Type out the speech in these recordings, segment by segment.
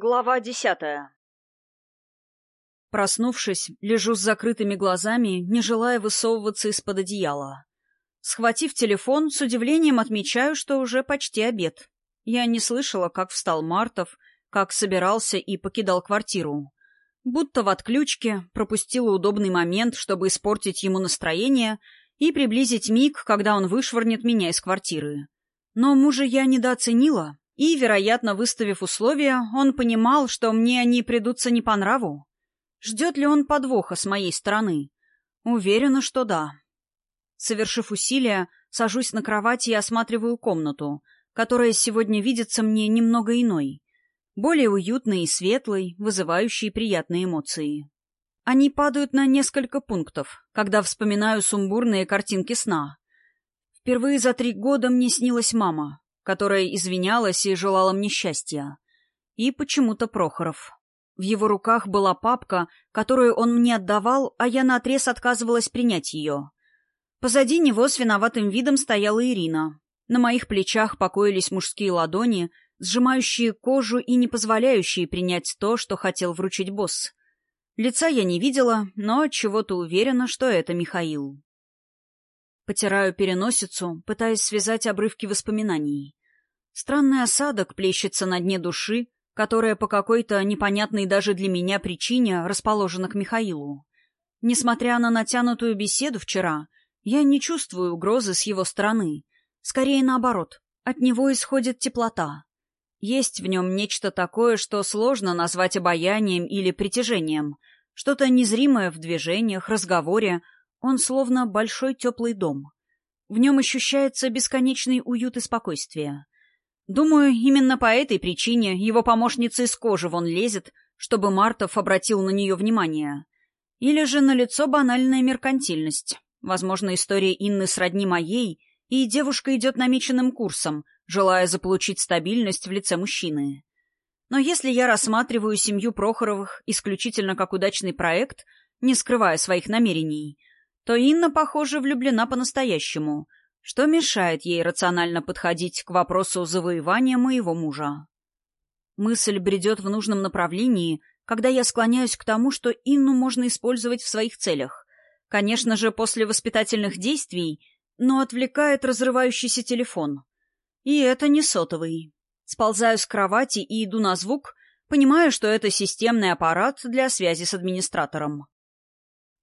Глава десятая Проснувшись, лежу с закрытыми глазами, не желая высовываться из-под одеяла. Схватив телефон, с удивлением отмечаю, что уже почти обед. Я не слышала, как встал Мартов, как собирался и покидал квартиру. Будто в отключке пропустила удобный момент, чтобы испортить ему настроение и приблизить миг, когда он вышвырнет меня из квартиры. Но мужа я недооценила, и, вероятно, выставив условия, он понимал, что мне они придутся не по нраву. Ждет ли он подвоха с моей стороны? Уверена, что да. Совершив усилия, сажусь на кровати и осматриваю комнату, которая сегодня видится мне немного иной. Более уютной и светлой, вызывающей приятные эмоции. Они падают на несколько пунктов, когда вспоминаю сумбурные картинки сна. Впервые за три года мне снилась мама, которая извинялась и желала мне счастья. И почему-то Прохоров. В его руках была папка, которую он мне отдавал, а я наотрез отказывалась принять ее. Позади него с виноватым видом стояла Ирина. На моих плечах покоились мужские ладони, сжимающие кожу и не позволяющие принять то, что хотел вручить босс. Лица я не видела, но чего-то уверена, что это Михаил. Потираю переносицу, пытаясь связать обрывки воспоминаний. Странный осадок плещется на дне души, которая по какой-то непонятной даже для меня причине расположена к Михаилу. Несмотря на натянутую беседу вчера, я не чувствую угрозы с его стороны. Скорее наоборот, от него исходит теплота. Есть в нем нечто такое, что сложно назвать обаянием или притяжением. Что-то незримое в движениях, разговоре. Он словно большой теплый дом. В нем ощущается бесконечный уют и спокойствие. Думаю, именно по этой причине его помощница из кожи вон лезет, чтобы Мартов обратил на нее внимание. Или же на лицо банальная меркантильность. Возможно, история Инны сродни моей, и девушка идет намеченным курсом, желая заполучить стабильность в лице мужчины. Но если я рассматриваю семью Прохоровых исключительно как удачный проект, не скрывая своих намерений, то Инна, похоже, влюблена по-настоящему — что мешает ей рационально подходить к вопросу завоевания моего мужа. Мысль бредет в нужном направлении, когда я склоняюсь к тому, что Инну можно использовать в своих целях. Конечно же, после воспитательных действий, но отвлекает разрывающийся телефон. И это не сотовый. Сползаю с кровати и иду на звук, понимаю, что это системный аппарат для связи с администратором.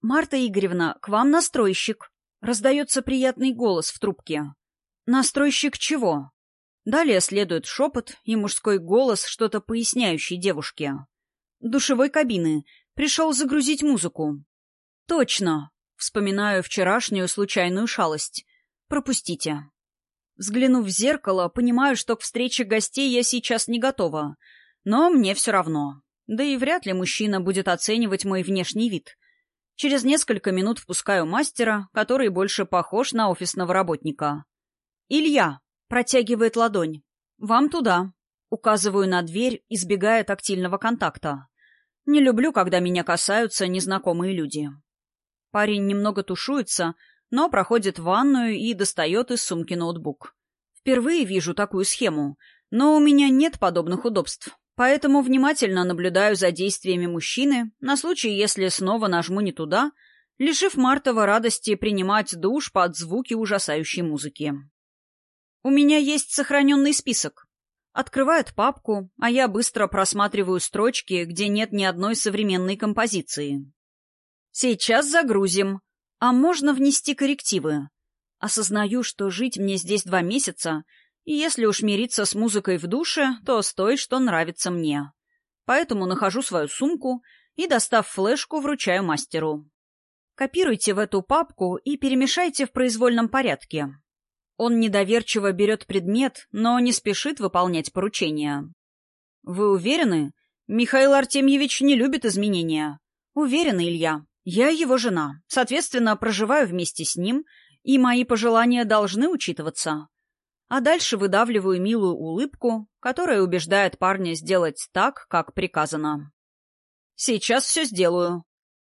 «Марта Игоревна, к вам настройщик», Раздается приятный голос в трубке. «Настройщик чего?» Далее следует шепот и мужской голос, что-то поясняющий девушке. «Душевой кабины. Пришел загрузить музыку». «Точно!» Вспоминаю вчерашнюю случайную шалость. «Пропустите». Взглянув в зеркало, понимаю, что к встрече гостей я сейчас не готова. Но мне все равно. Да и вряд ли мужчина будет оценивать мой внешний вид. Через несколько минут впускаю мастера, который больше похож на офисного работника. «Илья!» — протягивает ладонь. «Вам туда!» — указываю на дверь, избегая тактильного контакта. Не люблю, когда меня касаются незнакомые люди. Парень немного тушуется, но проходит в ванную и достает из сумки ноутбук. Впервые вижу такую схему, но у меня нет подобных удобств. Поэтому внимательно наблюдаю за действиями мужчины на случай, если снова нажму не туда, лишив Мартова радости принимать душ под звуки ужасающей музыки. У меня есть сохраненный список. Открывает папку, а я быстро просматриваю строчки, где нет ни одной современной композиции. Сейчас загрузим. А можно внести коррективы. Осознаю, что жить мне здесь два месяца — и если уж мириться с музыкой в душе, то с той, что нравится мне. Поэтому нахожу свою сумку и, достав флешку, вручаю мастеру. Копируйте в эту папку и перемешайте в произвольном порядке. Он недоверчиво берет предмет, но не спешит выполнять поручения. «Вы уверены? Михаил Артемьевич не любит изменения». «Уверена, Илья. Я его жена. Соответственно, проживаю вместе с ним, и мои пожелания должны учитываться а дальше выдавливаю милую улыбку, которая убеждает парня сделать так, как приказано. «Сейчас все сделаю».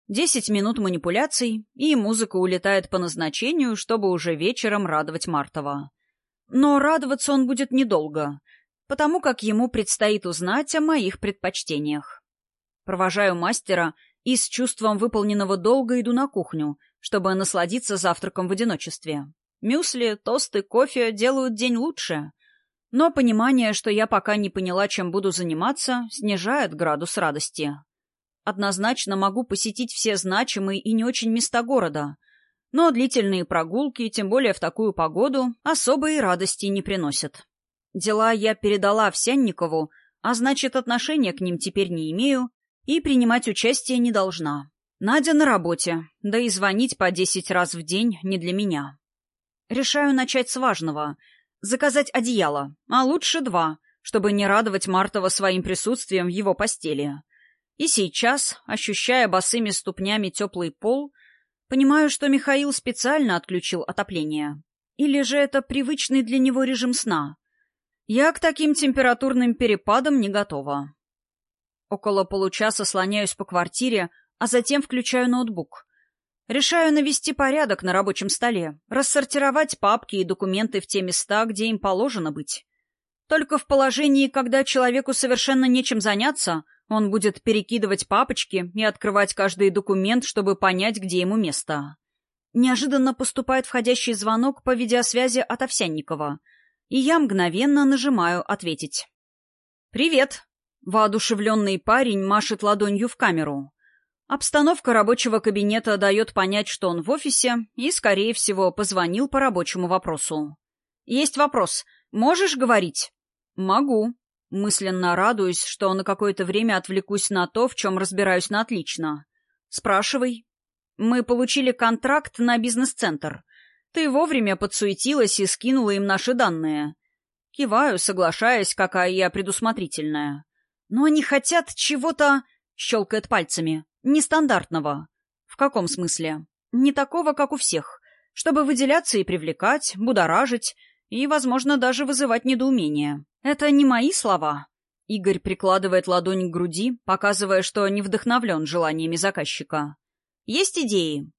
Десять минут манипуляций, и музыка улетает по назначению, чтобы уже вечером радовать Мартова. Но радоваться он будет недолго. потому как ему предстоит узнать о моих предпочтениях. Провожаю мастера и с чувством выполненного долга иду на кухню, чтобы насладиться завтраком в одиночестве. Мюсли, тосты, кофе делают день лучше. Но понимание, что я пока не поняла, чем буду заниматься, снижает градус радости. Однозначно могу посетить все значимые и не очень места города, но длительные прогулки, тем более в такую погоду, особой радости не приносят. Дела я передала Овсянникову, а значит, отношения к ним теперь не имею и принимать участие не должна. Надя на работе, да и звонить по десять раз в день не для меня. Решаю начать с важного — заказать одеяло, а лучше два, чтобы не радовать Мартова своим присутствием в его постели. И сейчас, ощущая босыми ступнями теплый пол, понимаю, что Михаил специально отключил отопление. Или же это привычный для него режим сна. Я к таким температурным перепадам не готова. Около получаса слоняюсь по квартире, а затем включаю ноутбук. Решаю навести порядок на рабочем столе, рассортировать папки и документы в те места, где им положено быть. Только в положении, когда человеку совершенно нечем заняться, он будет перекидывать папочки и открывать каждый документ, чтобы понять, где ему место. Неожиданно поступает входящий звонок по видеосвязи от Овсянникова, и я мгновенно нажимаю «Ответить». «Привет!» — воодушевленный парень машет ладонью в камеру. Обстановка рабочего кабинета дает понять, что он в офисе и, скорее всего, позвонил по рабочему вопросу. «Есть вопрос. Можешь говорить?» «Могу», мысленно радуюсь, что на какое-то время отвлекусь на то, в чем разбираюсь на отлично. «Спрашивай». «Мы получили контракт на бизнес-центр. Ты вовремя подсуетилась и скинула им наши данные». Киваю, соглашаясь, какая я предусмотрительная. «Но они хотят чего-то...» — щелкает пальцами. Нестандартного. В каком смысле? Не такого, как у всех. Чтобы выделяться и привлекать, будоражить и, возможно, даже вызывать недоумение. Это не мои слова. Игорь прикладывает ладонь к груди, показывая, что не вдохновлен желаниями заказчика. Есть идеи?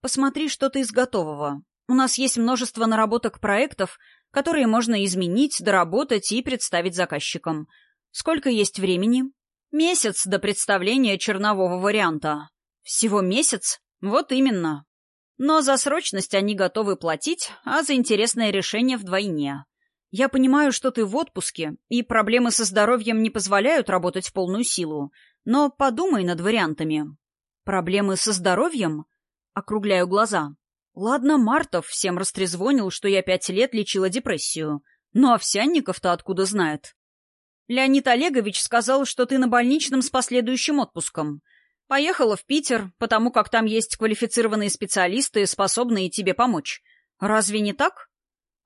Посмотри что-то из готового. У нас есть множество наработок проектов, которые можно изменить, доработать и представить заказчикам. Сколько есть времени? Месяц до представления чернового варианта. Всего месяц? Вот именно. Но за срочность они готовы платить, а за интересное решение вдвойне. Я понимаю, что ты в отпуске, и проблемы со здоровьем не позволяют работать в полную силу, но подумай над вариантами. Проблемы со здоровьем? Округляю глаза. Ладно, Мартов всем растрезвонил, что я пять лет лечила депрессию. Но Овсянников-то откуда знает? Леонид Олегович сказал, что ты на больничном с последующим отпуском. Поехала в Питер, потому как там есть квалифицированные специалисты, способные тебе помочь. Разве не так?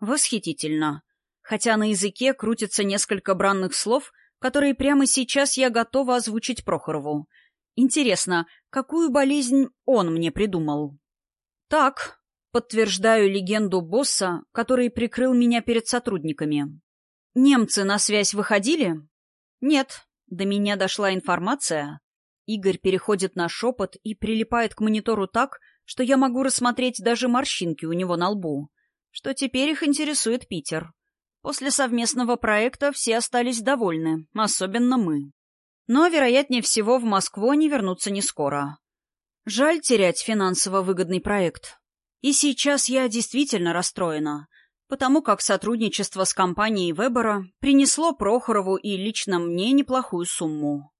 Восхитительно. Хотя на языке крутится несколько бранных слов, которые прямо сейчас я готова озвучить Прохорову. Интересно, какую болезнь он мне придумал? Так, подтверждаю легенду босса, который прикрыл меня перед сотрудниками. «Немцы на связь выходили?» «Нет». До меня дошла информация. Игорь переходит на шепот и прилипает к монитору так, что я могу рассмотреть даже морщинки у него на лбу. Что теперь их интересует Питер. После совместного проекта все остались довольны, особенно мы. Но, вероятнее всего, в Москву они вернутся не скоро. Жаль терять финансово выгодный проект. И сейчас я действительно расстроена потому как сотрудничество с компанией Вебера принесло Прохорову и лично мне неплохую сумму.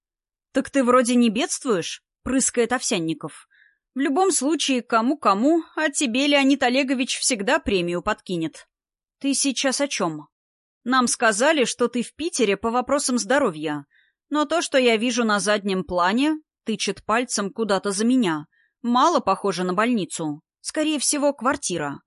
«Так ты вроде не бедствуешь?» — прыскает Овсянников. «В любом случае, кому-кому, а тебе Леонид Олегович всегда премию подкинет». «Ты сейчас о чем?» «Нам сказали, что ты в Питере по вопросам здоровья, но то, что я вижу на заднем плане, тычет пальцем куда-то за меня, мало похоже на больницу. Скорее всего, квартира».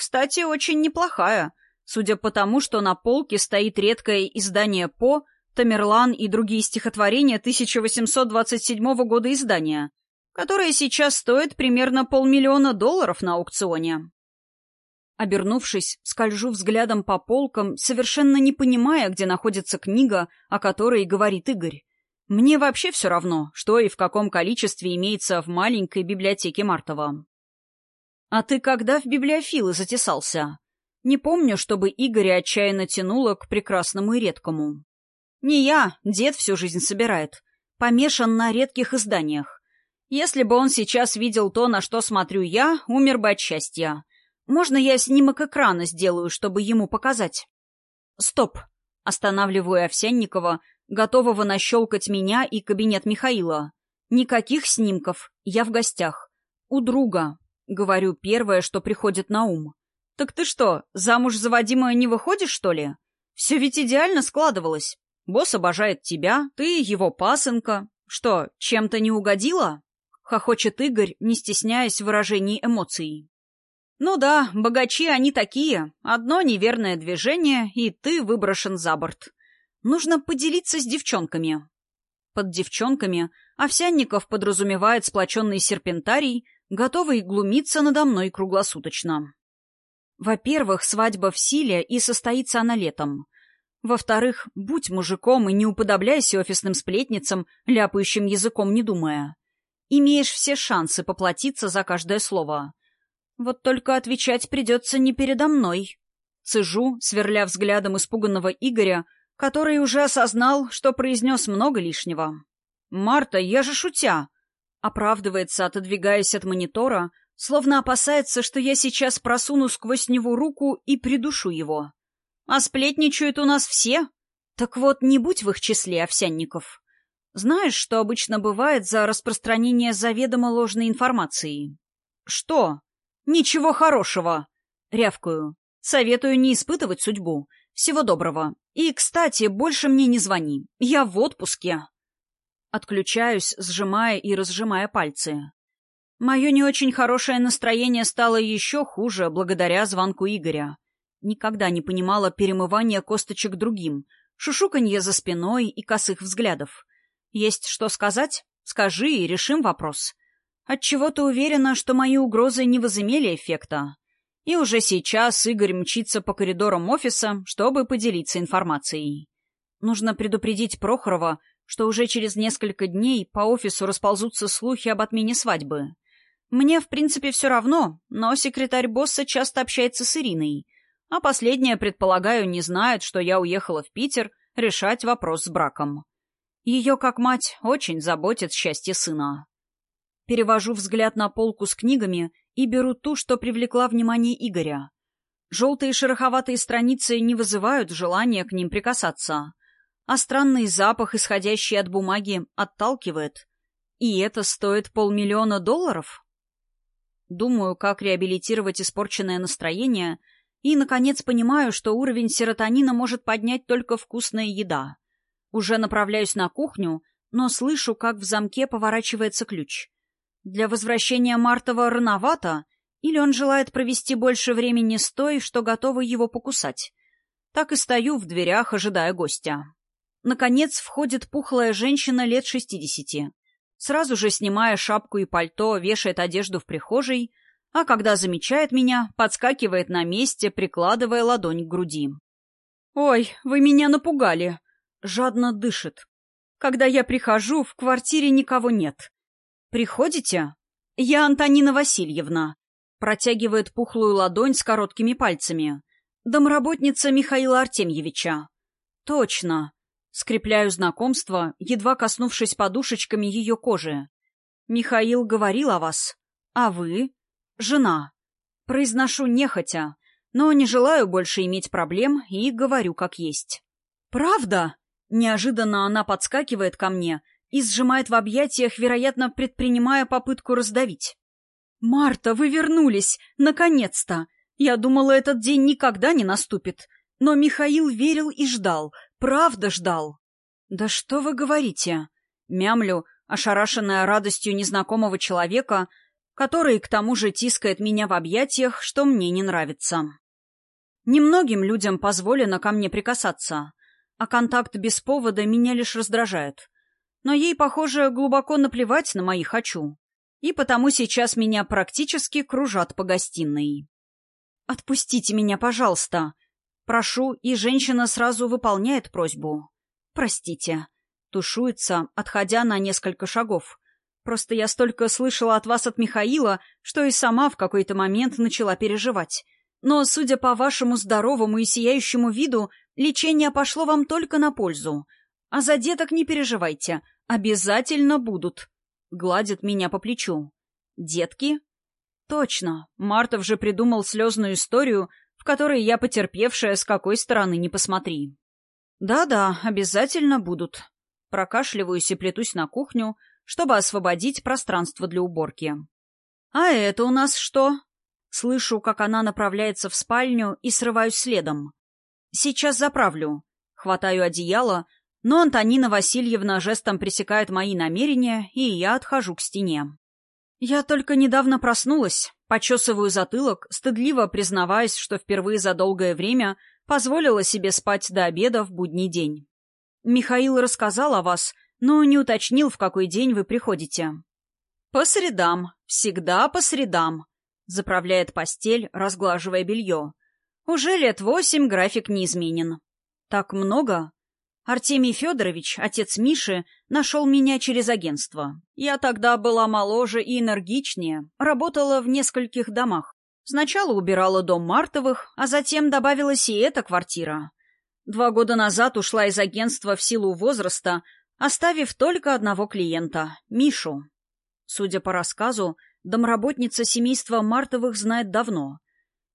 Кстати, очень неплохая, судя по тому, что на полке стоит редкое издание По, Тамерлан и другие стихотворения 1827 года издания, которое сейчас стоит примерно полмиллиона долларов на аукционе. Обернувшись, скольжу взглядом по полкам, совершенно не понимая, где находится книга, о которой говорит Игорь. Мне вообще все равно, что и в каком количестве имеется в маленькой библиотеке Мартова. «А ты когда в библиофилы затесался?» Не помню, чтобы Игоря отчаянно тянуло к прекрасному и редкому. Не я, дед всю жизнь собирает. Помешан на редких изданиях. Если бы он сейчас видел то, на что смотрю я, умер бы от счастья. Можно я снимок экрана сделаю, чтобы ему показать? Стоп. Останавливаю Овсянникова, готового нащелкать меня и кабинет Михаила. Никаких снимков, я в гостях. У друга. Говорю первое, что приходит на ум. Так ты что, замуж за Вадима не выходишь, что ли? Все ведь идеально складывалось. Босс обожает тебя, ты его пасынка. Что, чем-то не угодила? Хохочет Игорь, не стесняясь выражений эмоций. Ну да, богачи они такие. Одно неверное движение, и ты выброшен за борт. Нужно поделиться с девчонками. Под девчонками Овсянников подразумевает сплоченный серпентарий, готовый глумиться надо мной круглосуточно. Во-первых, свадьба в силе, и состоится она летом. Во-вторых, будь мужиком и не уподобляйся офисным сплетницам, ляпающим языком не думая. Имеешь все шансы поплатиться за каждое слово. Вот только отвечать придется не передо мной. Цежу, сверля взглядом испуганного Игоря, который уже осознал, что произнес много лишнего. «Марта, я же шутя!» Оправдывается, отодвигаясь от монитора, словно опасается, что я сейчас просуну сквозь него руку и придушу его. А сплетничают у нас все. Так вот, не будь в их числе овсянников. Знаешь, что обычно бывает за распространение заведомо ложной информации? Что? Ничего хорошего. Рявкаю. Советую не испытывать судьбу. Всего доброго. И, кстати, больше мне не звони. Я в отпуске. Отключаюсь, сжимая и разжимая пальцы. Мое не очень хорошее настроение стало еще хуже благодаря звонку Игоря. Никогда не понимала перемывания косточек другим, шушуканье за спиной и косых взглядов. Есть что сказать? Скажи и решим вопрос. Отчего-то уверена, что мои угрозы не возымели эффекта. И уже сейчас Игорь мчится по коридорам офиса, чтобы поделиться информацией. Нужно предупредить Прохорова, что уже через несколько дней по офису расползутся слухи об отмене свадьбы. Мне, в принципе, все равно, но секретарь босса часто общается с Ириной — а последняя, предполагаю, не знает, что я уехала в Питер решать вопрос с браком. Ее, как мать, очень заботит счастье сына. Перевожу взгляд на полку с книгами и беру ту, что привлекла внимание Игоря. Желтые шероховатые страницы не вызывают желания к ним прикасаться, а странный запах, исходящий от бумаги, отталкивает. И это стоит полмиллиона долларов? Думаю, как реабилитировать испорченное настроение — и, наконец, понимаю, что уровень серотонина может поднять только вкусная еда. Уже направляюсь на кухню, но слышу, как в замке поворачивается ключ. Для возвращения Мартова рановато, или он желает провести больше времени с той, что готова его покусать. Так и стою в дверях, ожидая гостя. Наконец входит пухлая женщина лет шестидесяти. Сразу же, снимая шапку и пальто, вешает одежду в прихожей, а когда замечает меня, подскакивает на месте, прикладывая ладонь к груди. «Ой, вы меня напугали!» Жадно дышит. Когда я прихожу, в квартире никого нет. «Приходите?» «Я Антонина Васильевна», протягивает пухлую ладонь с короткими пальцами. «Домработница Михаила Артемьевича». «Точно». Скрепляю знакомство, едва коснувшись подушечками ее кожи. «Михаил говорил о вас. А вы?» Жена. Произношу нехотя, но не желаю больше иметь проблем и говорю как есть. «Правда?» Неожиданно она подскакивает ко мне и сжимает в объятиях, вероятно, предпринимая попытку раздавить. «Марта, вы вернулись! Наконец-то! Я думала, этот день никогда не наступит. Но Михаил верил и ждал, правда ждал». «Да что вы говорите?» Мямлю, ошарашенная радостью незнакомого человека, который, к тому же, тискает меня в объятиях, что мне не нравится. Немногим людям позволено ко мне прикасаться, а контакт без повода меня лишь раздражает. Но ей, похоже, глубоко наплевать на мои «хочу», и потому сейчас меня практически кружат по гостиной. «Отпустите меня, пожалуйста!» Прошу, и женщина сразу выполняет просьбу. «Простите». Тушуется, отходя на несколько шагов. Просто я столько слышала от вас от Михаила, что и сама в какой-то момент начала переживать. Но, судя по вашему здоровому и сияющему виду, лечение пошло вам только на пользу. А за деток не переживайте, обязательно будут. Гладит меня по плечу. Детки? Точно, Мартов же придумал слезную историю, в которой я потерпевшая с какой стороны не посмотри. Да-да, обязательно будут. Прокашливаюсь и плетусь на кухню, чтобы освободить пространство для уборки. «А это у нас что?» Слышу, как она направляется в спальню и срываюсь следом. «Сейчас заправлю». Хватаю одеяло, но Антонина Васильевна жестом пресекает мои намерения, и я отхожу к стене. Я только недавно проснулась, почесываю затылок, стыдливо признаваясь, что впервые за долгое время позволила себе спать до обеда в будний день. Михаил рассказал о вас, но не уточнил, в какой день вы приходите. «По средам. Всегда по средам», — заправляет постель, разглаживая белье. «Уже лет восемь график не изменен». «Так много?» Артемий Федорович, отец Миши, нашел меня через агентство. Я тогда была моложе и энергичнее, работала в нескольких домах. Сначала убирала дом Мартовых, а затем добавилась и эта квартира. Два года назад ушла из агентства в силу возраста, оставив только одного клиента — Мишу. Судя по рассказу, домработница семейства Мартовых знает давно.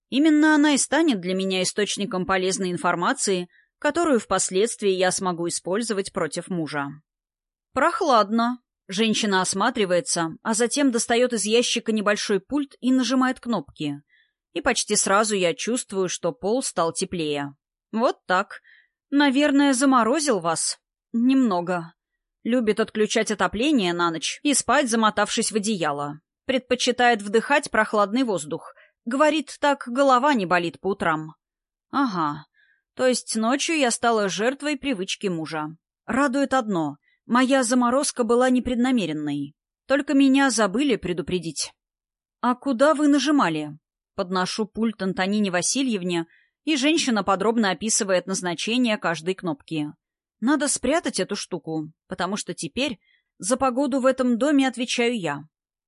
Именно она и станет для меня источником полезной информации, которую впоследствии я смогу использовать против мужа. Прохладно. Женщина осматривается, а затем достает из ящика небольшой пульт и нажимает кнопки. И почти сразу я чувствую, что пол стал теплее. Вот так. Наверное, заморозил вас. Немного. Любит отключать отопление на ночь и спать, замотавшись в одеяло. Предпочитает вдыхать прохладный воздух. Говорит, так голова не болит по утрам. Ага. То есть ночью я стала жертвой привычки мужа. Радует одно. Моя заморозка была непреднамеренной. Только меня забыли предупредить. «А куда вы нажимали?» Подношу пульт Антонине Васильевне, и женщина подробно описывает назначение каждой кнопки. Надо спрятать эту штуку, потому что теперь за погоду в этом доме отвечаю я.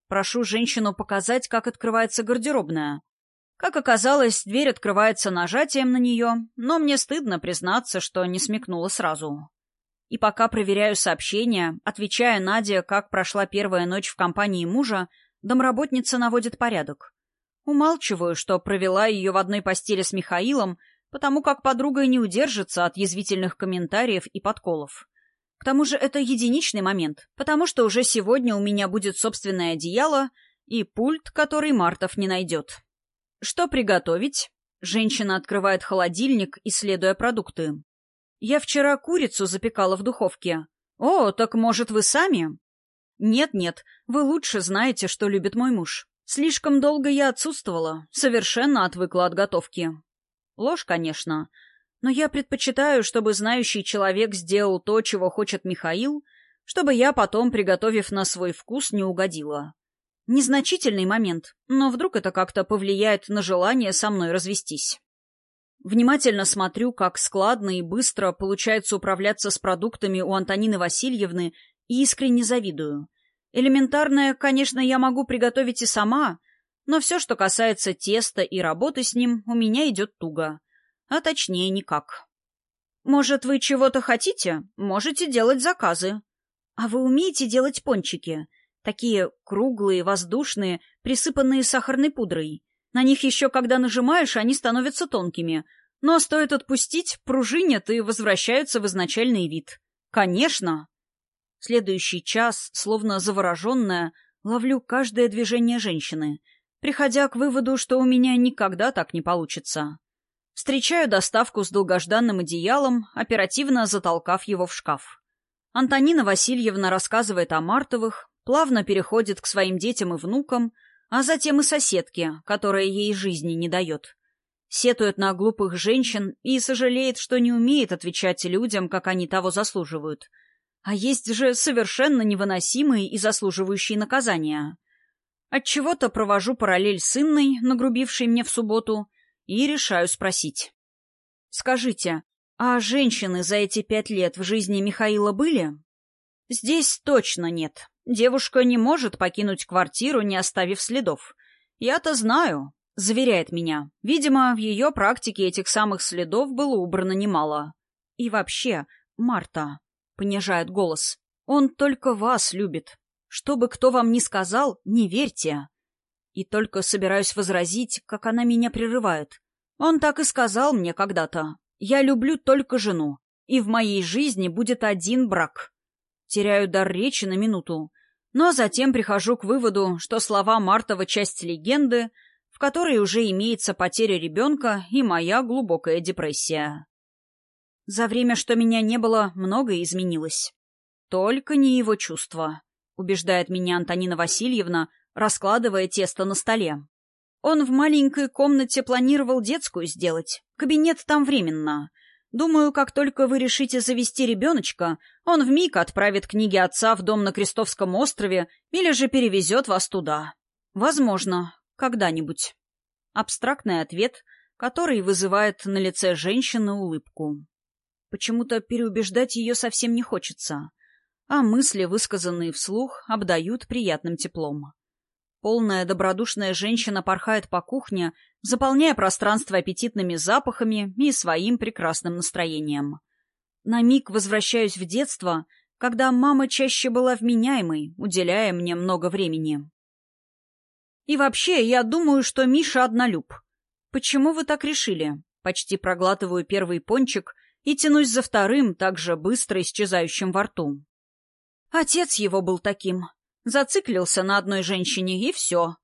Прошу женщину показать, как открывается гардеробная. Как оказалось, дверь открывается нажатием на нее, но мне стыдно признаться, что не смекнула сразу. И пока проверяю сообщения, отвечая Наде, как прошла первая ночь в компании мужа, домработница наводит порядок. Умалчиваю, что провела ее в одной постели с Михаилом, потому как подруга не удержится от язвительных комментариев и подколов. К тому же это единичный момент, потому что уже сегодня у меня будет собственное одеяло и пульт, который Мартов не найдет. Что приготовить? Женщина открывает холодильник, исследуя продукты. Я вчера курицу запекала в духовке. О, так может вы сами? Нет-нет, вы лучше знаете, что любит мой муж. Слишком долго я отсутствовала, совершенно отвыкла от готовки. Ложь, конечно. Но я предпочитаю, чтобы знающий человек сделал то, чего хочет Михаил, чтобы я потом, приготовив на свой вкус, не угодила. Незначительный момент, но вдруг это как-то повлияет на желание со мной развестись. Внимательно смотрю, как складно и быстро получается управляться с продуктами у Антонины Васильевны и искренне завидую. Элементарное, конечно, я могу приготовить и сама, но все, что касается теста и работы с ним, у меня идет туго. А точнее, никак. Может, вы чего-то хотите? Можете делать заказы. А вы умеете делать пончики? Такие круглые, воздушные, присыпанные сахарной пудрой. На них еще, когда нажимаешь, они становятся тонкими. Но стоит отпустить, пружинят и возвращаются в изначальный вид. Конечно! Следующий час, словно завороженная, ловлю каждое движение женщины — приходя к выводу, что у меня никогда так не получится. Встречаю доставку с долгожданным одеялом, оперативно затолкав его в шкаф. Антонина Васильевна рассказывает о Мартовых, плавно переходит к своим детям и внукам, а затем и соседке, которая ей жизни не дает. Сетует на глупых женщин и сожалеет, что не умеет отвечать людям, как они того заслуживают. А есть же совершенно невыносимые и заслуживающие наказания. Отчего-то провожу параллель с Инной, нагрубившей мне в субботу, и решаю спросить. «Скажите, а женщины за эти пять лет в жизни Михаила были?» «Здесь точно нет. Девушка не может покинуть квартиру, не оставив следов. Я-то знаю. Заверяет меня. Видимо, в ее практике этих самых следов было убрано немало. И вообще, Марта, понижает голос, он только вас любит. Что бы кто вам ни сказал, не верьте. И только собираюсь возразить, как она меня прерывает. Он так и сказал мне когда-то. Я люблю только жену, и в моей жизни будет один брак. Теряю дар речи на минуту, но затем прихожу к выводу, что слова Мартова — часть легенды, в которой уже имеется потеря ребенка и моя глубокая депрессия. За время, что меня не было, многое изменилось. Только не его чувства, убеждает меня Антонина Васильевна, раскладывая тесто на столе. Он в маленькой комнате планировал детскую сделать. Кабинет там временно. Думаю, как только вы решите завести ребеночка, он вмиг отправит книги отца в дом на Крестовском острове или же перевезет вас туда. Возможно, когда-нибудь. Абстрактный ответ, который вызывает на лице женщины улыбку. Почему-то переубеждать ее совсем не хочется, а мысли, высказанные вслух, обдают приятным теплом. Полная добродушная женщина порхает по кухне, заполняя пространство аппетитными запахами и своим прекрасным настроением. На миг возвращаюсь в детство, когда мама чаще была вменяемой, уделяя мне много времени. И вообще, я думаю, что Миша однолюб. Почему вы так решили? Почти проглатываю первый пончик и тянусь за вторым, также быстро исчезающим во рту. Отец его был таким. Зациклился на одной женщине, и все.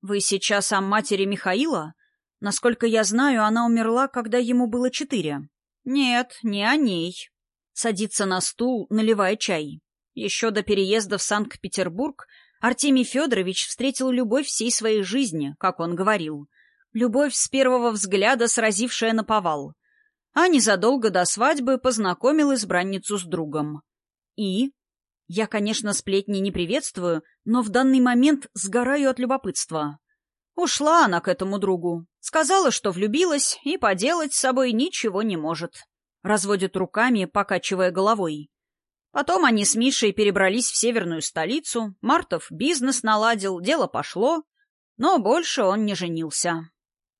Вы сейчас о матери Михаила? Насколько я знаю, она умерла, когда ему было четыре. Нет, не о ней. Садится на стул, наливая чай. Еще до переезда в Санкт-Петербург Артемий Федорович встретил любовь всей своей жизни, как он говорил. Любовь с первого взгляда, сразившая на повал. А незадолго до свадьбы познакомил избранницу с другом. И я, конечно, сплетни не приветствую, но в данный момент сгораю от любопытства. Ушла она к этому другу. Сказала, что влюбилась и поделать с собой ничего не может. Разводит руками, покачивая головой. Потом они с Мишей перебрались в северную столицу, Мартов бизнес наладил, дело пошло, но больше он не женился.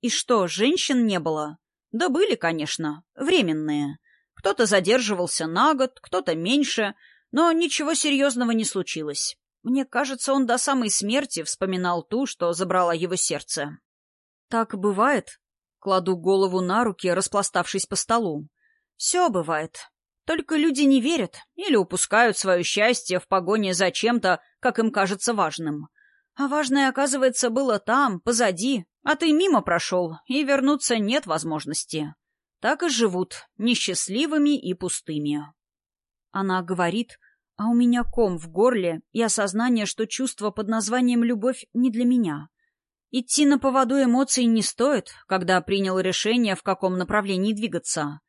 И что, женщин не было? Да были, конечно, временные. Кто-то задерживался на год, кто-то меньше — но ничего серьезного не случилось. Мне кажется, он до самой смерти вспоминал ту, что забрала его сердце. Так бывает. Кладу голову на руки, распластавшись по столу. Все бывает. Только люди не верят или упускают свое счастье в погоне за чем-то, как им кажется важным. А важное, оказывается, было там, позади, а ты мимо прошел, и вернуться нет возможности. Так и живут, несчастливыми и пустыми. Она говорит, а у меня ком в горле и осознание, что чувство под названием «любовь» не для меня. Идти на поводу эмоций не стоит, когда принял решение, в каком направлении двигаться.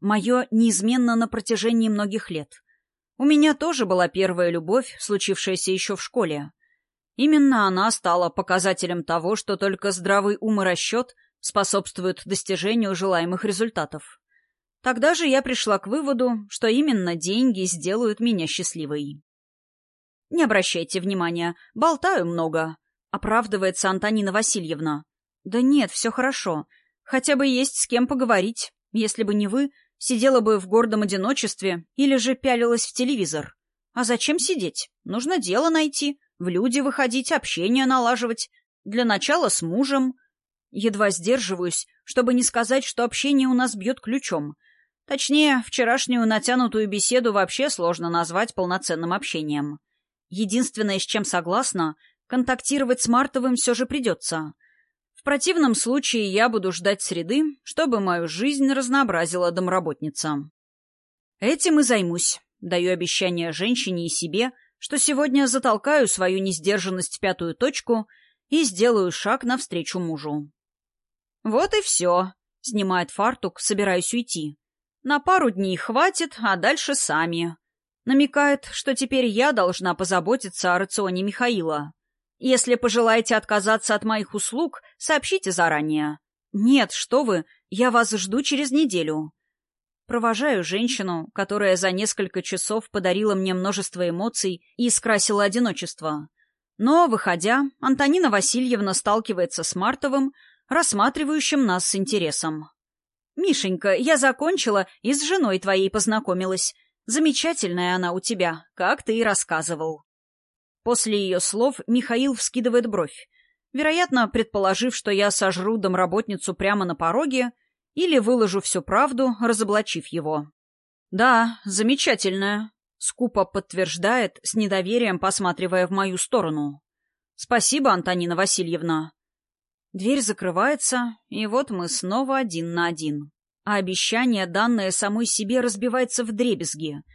Мое неизменно на протяжении многих лет. У меня тоже была первая любовь, случившаяся еще в школе. Именно она стала показателем того, что только здравый ум и расчет способствуют достижению желаемых результатов. Тогда же я пришла к выводу, что именно деньги сделают меня счастливой. «Не обращайте внимания, болтаю много», — оправдывается Антонина Васильевна. «Да нет, все хорошо. Хотя бы есть с кем поговорить. Если бы не вы, сидела бы в гордом одиночестве или же пялилась в телевизор. А зачем сидеть? Нужно дело найти, в люди выходить, общение налаживать. Для начала с мужем. Едва сдерживаюсь, чтобы не сказать, что общение у нас бьет ключом — Точнее, вчерашнюю натянутую беседу вообще сложно назвать полноценным общением. Единственное, с чем согласна, контактировать с Мартовым все же придется. В противном случае я буду ждать среды, чтобы мою жизнь разнообразила домработница. Этим и займусь. Даю обещание женщине и себе, что сегодня затолкаю свою несдержанность в пятую точку и сделаю шаг навстречу мужу. «Вот и все», — снимает фартук, собираюсь уйти. На пару дней хватит, а дальше сами. Намекает, что теперь я должна позаботиться о рационе Михаила. Если пожелаете отказаться от моих услуг, сообщите заранее. Нет, что вы, я вас жду через неделю. Провожаю женщину, которая за несколько часов подарила мне множество эмоций и скрасила одиночество. Но, выходя, Антонина Васильевна сталкивается с Мартовым, рассматривающим нас с интересом. «Мишенька, я закончила и с женой твоей познакомилась. Замечательная она у тебя, как ты и рассказывал». После ее слов Михаил вскидывает бровь, вероятно, предположив, что я сожру домработницу прямо на пороге или выложу всю правду, разоблачив его. «Да, замечательная», — скупо подтверждает, с недоверием посматривая в мою сторону. «Спасибо, Антонина Васильевна». Дверь закрывается, и вот мы снова один на один. А обещание, данное самой себе, разбивается в дребезги —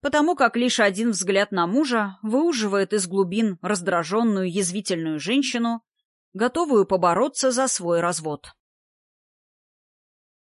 потому как лишь один взгляд на мужа выуживает из глубин раздраженную язвительную женщину, готовую побороться за свой развод.